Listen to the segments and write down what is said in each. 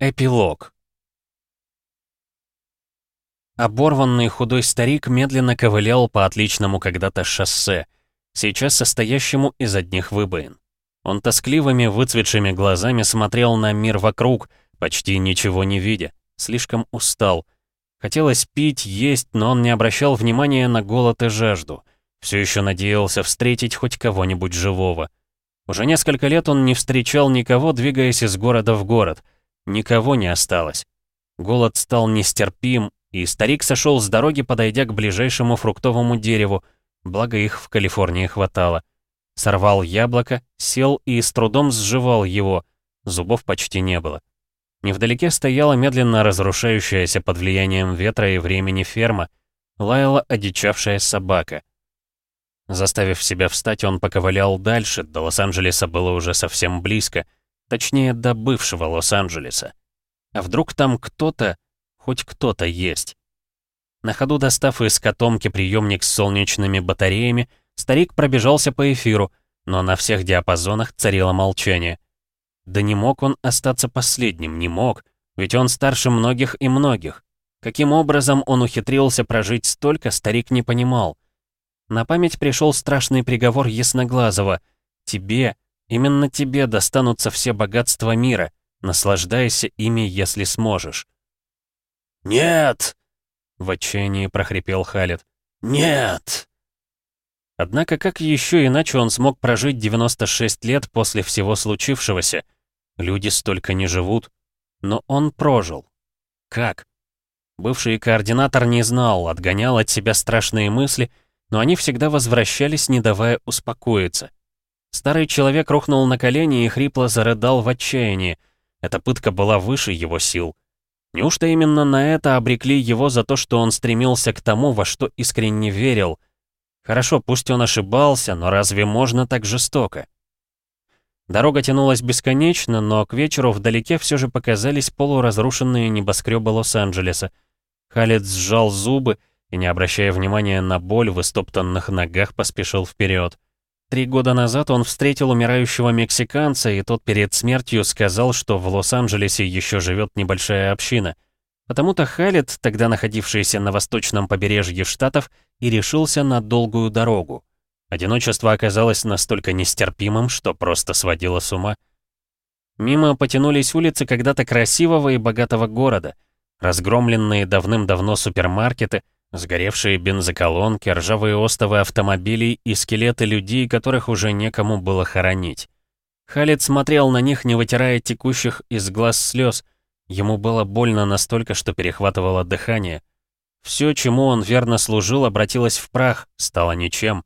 Эпилог Оборванный худой старик медленно ковылял по отличному когда-то шоссе, сейчас состоящему из одних выбоин. Он тоскливыми выцветшими глазами смотрел на мир вокруг, почти ничего не видя, слишком устал. Хотелось пить, есть, но он не обращал внимания на голод и жажду. Все еще надеялся встретить хоть кого-нибудь живого. Уже несколько лет он не встречал никого, двигаясь из города в город. Никого не осталось. Голод стал нестерпим, и старик сошел с дороги, подойдя к ближайшему фруктовому дереву, благо их в Калифорнии хватало. Сорвал яблоко, сел и с трудом сживал его, зубов почти не было. Невдалеке стояла медленно разрушающаяся под влиянием ветра и времени ферма, лаяла одичавшая собака. Заставив себя встать, он поковылял дальше, до Лос-Анджелеса было уже совсем близко, точнее, до бывшего Лос-Анджелеса. А вдруг там кто-то, хоть кто-то есть? На ходу достав из котомки приемник с солнечными батареями, старик пробежался по эфиру, но на всех диапазонах царило молчание. Да не мог он остаться последним, не мог, ведь он старше многих и многих. Каким образом он ухитрился прожить столько, старик не понимал. На память пришел страшный приговор Ясноглазого. «Тебе, именно тебе достанутся все богатства мира. Наслаждайся ими, если сможешь». «Нет!» — в отчаянии прохрипел Халет. «Нет!» Однако как еще иначе он смог прожить 96 лет после всего случившегося? Люди столько не живут. Но он прожил. Как? Бывший координатор не знал, отгонял от себя страшные мысли — но они всегда возвращались, не давая успокоиться. Старый человек рухнул на колени и хрипло зарыдал в отчаянии. Эта пытка была выше его сил. Неужто именно на это обрекли его за то, что он стремился к тому, во что искренне верил? Хорошо, пусть он ошибался, но разве можно так жестоко? Дорога тянулась бесконечно, но к вечеру вдалеке все же показались полуразрушенные небоскребы Лос-Анджелеса. Халет сжал зубы и, не обращая внимания на боль в истоптанных ногах, поспешил вперед. Три года назад он встретил умирающего мексиканца, и тот перед смертью сказал, что в Лос-Анджелесе еще живет небольшая община. Потому-то Халет, тогда находившийся на восточном побережье Штатов, и решился на долгую дорогу. Одиночество оказалось настолько нестерпимым, что просто сводило с ума. Мимо потянулись улицы когда-то красивого и богатого города, разгромленные давным-давно супермаркеты — Сгоревшие бензоколонки, ржавые остовы автомобилей и скелеты людей, которых уже некому было хоронить. Халид смотрел на них, не вытирая текущих из глаз слез. Ему было больно настолько, что перехватывало дыхание. Все, чему он верно служил, обратилось в прах, стало ничем.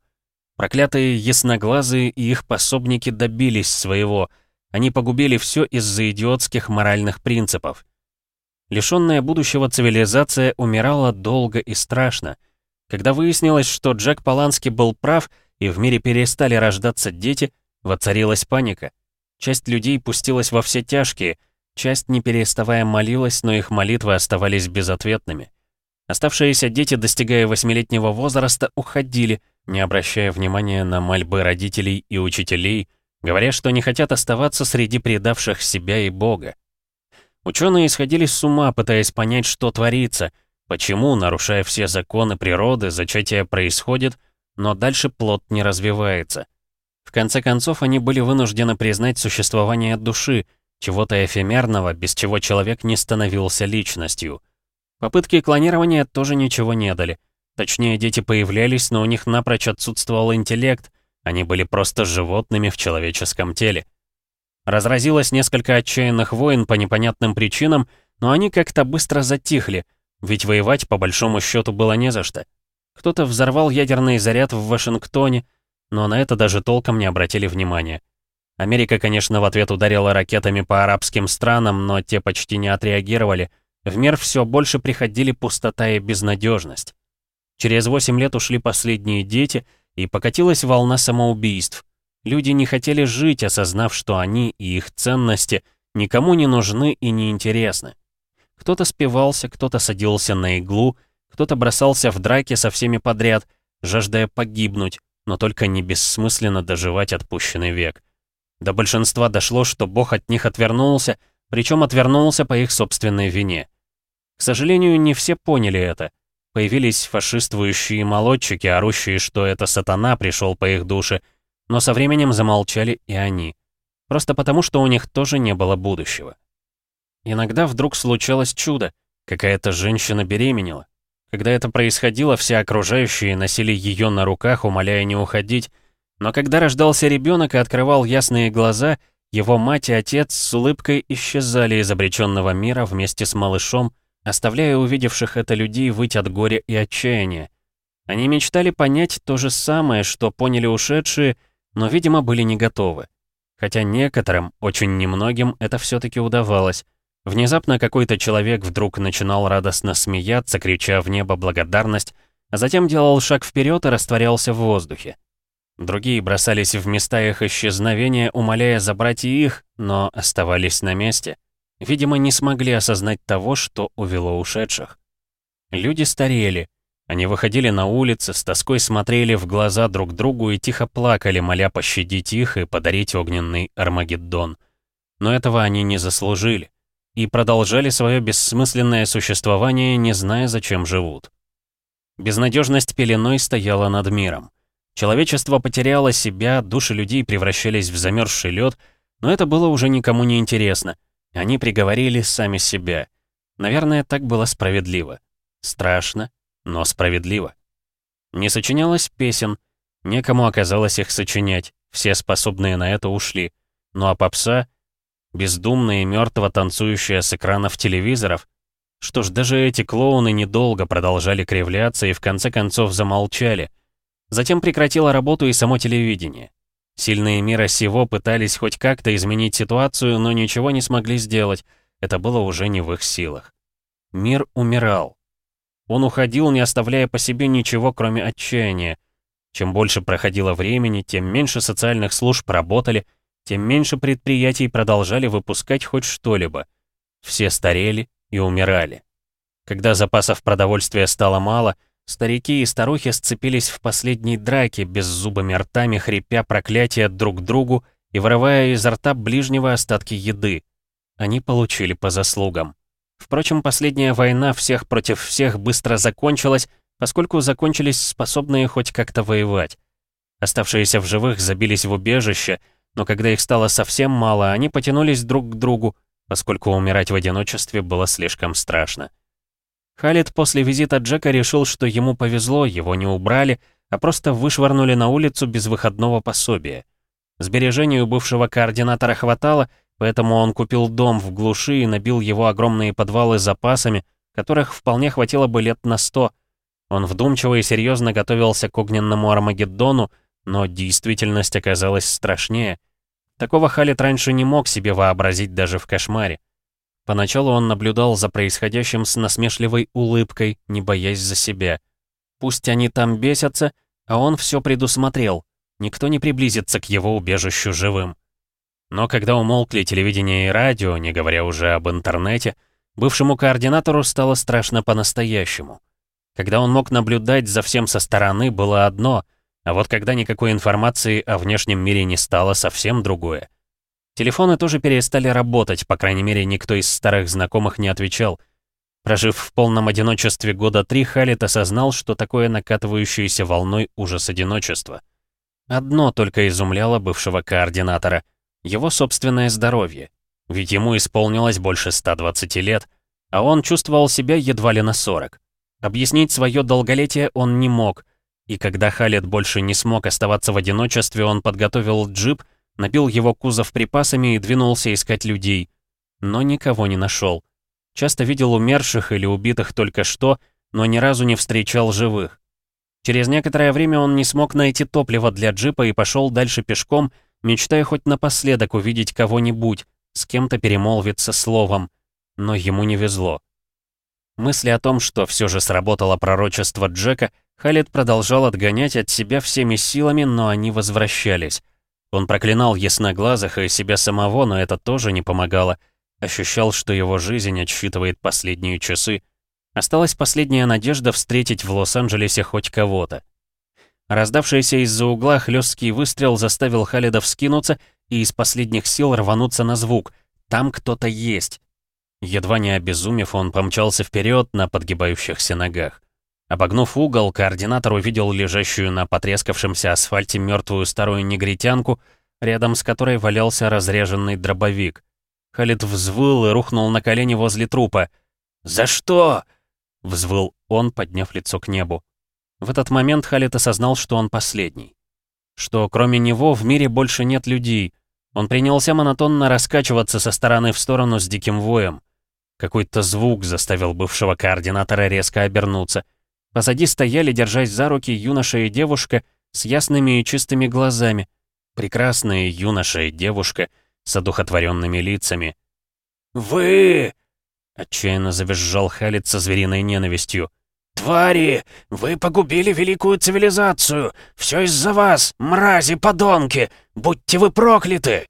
Проклятые ясноглазые и их пособники добились своего. Они погубили все из-за идиотских моральных принципов. Лишенная будущего цивилизация умирала долго и страшно. Когда выяснилось, что Джек Полански был прав, и в мире перестали рождаться дети, воцарилась паника. Часть людей пустилась во все тяжкие, часть, не переставая, молилась, но их молитвы оставались безответными. Оставшиеся дети, достигая восьмилетнего возраста, уходили, не обращая внимания на мольбы родителей и учителей, говоря, что не хотят оставаться среди предавших себя и Бога. Ученые исходили с ума, пытаясь понять, что творится, почему, нарушая все законы природы, зачатие происходит, но дальше плод не развивается. В конце концов, они были вынуждены признать существование души, чего-то эфемерного, без чего человек не становился личностью. Попытки клонирования тоже ничего не дали. Точнее, дети появлялись, но у них напрочь отсутствовал интеллект, они были просто животными в человеческом теле. Разразилось несколько отчаянных войн по непонятным причинам, но они как-то быстро затихли, ведь воевать по большому счету было не за что. Кто-то взорвал ядерный заряд в Вашингтоне, но на это даже толком не обратили внимания. Америка, конечно, в ответ ударила ракетами по арабским странам, но те почти не отреагировали. В мир все больше приходили пустота и безнадежность. Через 8 лет ушли последние дети, и покатилась волна самоубийств. Люди не хотели жить, осознав, что они и их ценности никому не нужны и не интересны. Кто-то спивался, кто-то садился на иглу, кто-то бросался в драки со всеми подряд, жаждая погибнуть, но только не бессмысленно доживать отпущенный век. До большинства дошло, что Бог от них отвернулся, причем отвернулся по их собственной вине. К сожалению, не все поняли это. Появились фашиствующие молодчики, орущие, что это сатана пришел по их душе, но со временем замолчали и они. Просто потому, что у них тоже не было будущего. Иногда вдруг случалось чудо. Какая-то женщина беременела. Когда это происходило, все окружающие носили ее на руках, умоляя не уходить. Но когда рождался ребенок и открывал ясные глаза, его мать и отец с улыбкой исчезали из обреченного мира вместе с малышом, оставляя увидевших это людей выть от горя и отчаяния. Они мечтали понять то же самое, что поняли ушедшие, но, видимо, были не готовы. Хотя некоторым, очень немногим, это все-таки удавалось. Внезапно какой-то человек вдруг начинал радостно смеяться, крича в небо благодарность, а затем делал шаг вперед и растворялся в воздухе. Другие бросались в места их исчезновения, умоляя забрать их, но оставались на месте. Видимо, не смогли осознать того, что увело ушедших. Люди старели. Они выходили на улицы, с тоской смотрели в глаза друг другу и тихо плакали, моля пощадить их и подарить огненный Армагеддон. Но этого они не заслужили и продолжали свое бессмысленное существование, не зная, зачем живут. Безнадежность пеленой стояла над миром. Человечество потеряло себя, души людей превращались в замерзший лед, но это было уже никому не интересно. Они приговорили сами себя. Наверное, так было справедливо. Страшно, но справедливо. Не сочинялось песен, некому оказалось их сочинять, все способные на это ушли. Ну а попса бездумно и мертво танцующая с экранов телевизоров. Что ж, даже эти клоуны недолго продолжали кривляться и в конце концов замолчали. Затем прекратило работу и само телевидение. Сильные мира сего пытались хоть как-то изменить ситуацию, но ничего не смогли сделать. Это было уже не в их силах. Мир умирал. Он уходил, не оставляя по себе ничего, кроме отчаяния. Чем больше проходило времени, тем меньше социальных служб работали, тем меньше предприятий продолжали выпускать хоть что-либо. Все старели и умирали. Когда запасов продовольствия стало мало, старики и старухи сцепились в последней драке, беззубыми ртами хрипя проклятия друг другу и вырывая изо рта ближнего остатки еды. Они получили по заслугам. Впрочем, последняя война всех против всех быстро закончилась, поскольку закончились способные хоть как-то воевать. Оставшиеся в живых забились в убежище — но когда их стало совсем мало, они потянулись друг к другу, поскольку умирать в одиночестве было слишком страшно. Халид после визита Джека решил, что ему повезло, его не убрали, а просто вышвырнули на улицу без выходного пособия. Сбережений у бывшего координатора хватало, поэтому он купил дом в глуши и набил его огромные подвалы запасами, которых вполне хватило бы лет на сто. Он вдумчиво и серьезно готовился к огненному Армагеддону, но действительность оказалась страшнее. Такого Халит раньше не мог себе вообразить даже в кошмаре. Поначалу он наблюдал за происходящим с насмешливой улыбкой, не боясь за себя. Пусть они там бесятся, а он все предусмотрел. Никто не приблизится к его убежищу живым. Но когда умолкли телевидение и радио, не говоря уже об интернете, бывшему координатору стало страшно по-настоящему. Когда он мог наблюдать за всем со стороны, было одно а вот когда никакой информации о внешнем мире не стало, совсем другое. Телефоны тоже перестали работать, по крайней мере, никто из старых знакомых не отвечал. Прожив в полном одиночестве года три, Халит осознал, что такое накатывающееся волной ужас одиночества. Одно только изумляло бывшего координатора — его собственное здоровье. Ведь ему исполнилось больше 120 лет, а он чувствовал себя едва ли на 40. Объяснить свое долголетие он не мог — и когда Халет больше не смог оставаться в одиночестве, он подготовил джип, набил его кузов припасами и двинулся искать людей. Но никого не нашел. Часто видел умерших или убитых только что, но ни разу не встречал живых. Через некоторое время он не смог найти топливо для джипа и пошел дальше пешком, мечтая хоть напоследок увидеть кого-нибудь, с кем-то перемолвиться словом. Но ему не везло. Мысли о том, что все же сработало пророчество Джека, Халид продолжал отгонять от себя всеми силами, но они возвращались. Он проклинал ясноглазых и себя самого, но это тоже не помогало. Ощущал, что его жизнь отсчитывает последние часы. Осталась последняя надежда встретить в Лос-Анджелесе хоть кого-то. Раздавшийся из-за угла хлесткий выстрел заставил Халида вскинуться и из последних сил рвануться на звук, Там кто-то есть. Едва не обезумев, он помчался вперед на подгибающихся ногах. Обогнув угол, координатор увидел лежащую на потрескавшемся асфальте мертвую старую негритянку, рядом с которой валялся разреженный дробовик. Халид взвыл и рухнул на колени возле трупа. «За что?» — взвыл он, подняв лицо к небу. В этот момент Халид осознал, что он последний. Что кроме него в мире больше нет людей. Он принялся монотонно раскачиваться со стороны в сторону с диким воем. Какой-то звук заставил бывшего координатора резко обернуться. Позади стояли, держась за руки, юноша и девушка с ясными и чистыми глазами. Прекрасные юноша и девушка с одухотворенными лицами. «Вы!» — отчаянно завизжал Халид со звериной ненавистью. «Твари! Вы погубили великую цивилизацию! Все из-за вас, мрази, подонки! Будьте вы прокляты!»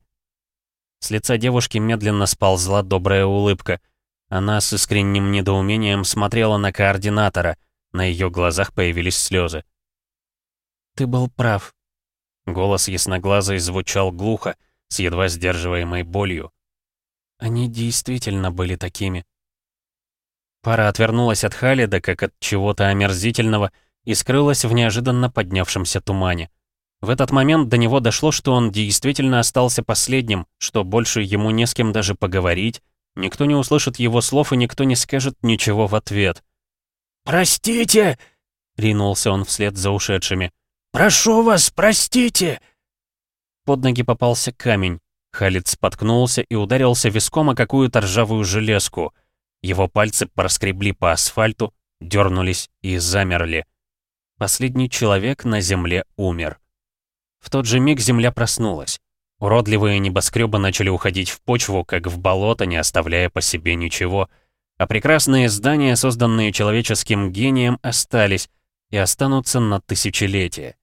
С лица девушки медленно сползла добрая улыбка. Она с искренним недоумением смотрела на координатора. На ее глазах появились слезы. «Ты был прав». Голос ясноглазой звучал глухо, с едва сдерживаемой болью. Они действительно были такими. Пара отвернулась от Халида, как от чего-то омерзительного, и скрылась в неожиданно поднявшемся тумане. В этот момент до него дошло, что он действительно остался последним, что больше ему не с кем даже поговорить, никто не услышит его слов и никто не скажет ничего в ответ. «Простите!» — ринулся он вслед за ушедшими. «Прошу вас, простите!» Под ноги попался камень. Халид споткнулся и ударился виском о какую-то ржавую железку — его пальцы проскребли по асфальту, дернулись и замерли. Последний человек на земле умер. В тот же миг земля проснулась. Уродливые небоскребы начали уходить в почву, как в болото, не оставляя по себе ничего. А прекрасные здания, созданные человеческим гением, остались и останутся на тысячелетия.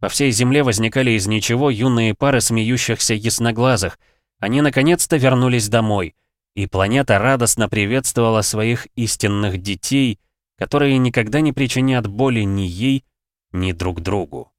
По всей земле возникали из ничего юные пары смеющихся ясноглазых. Они наконец-то вернулись домой — и планета радостно приветствовала своих истинных детей, которые никогда не причинят боли ни ей, ни друг другу.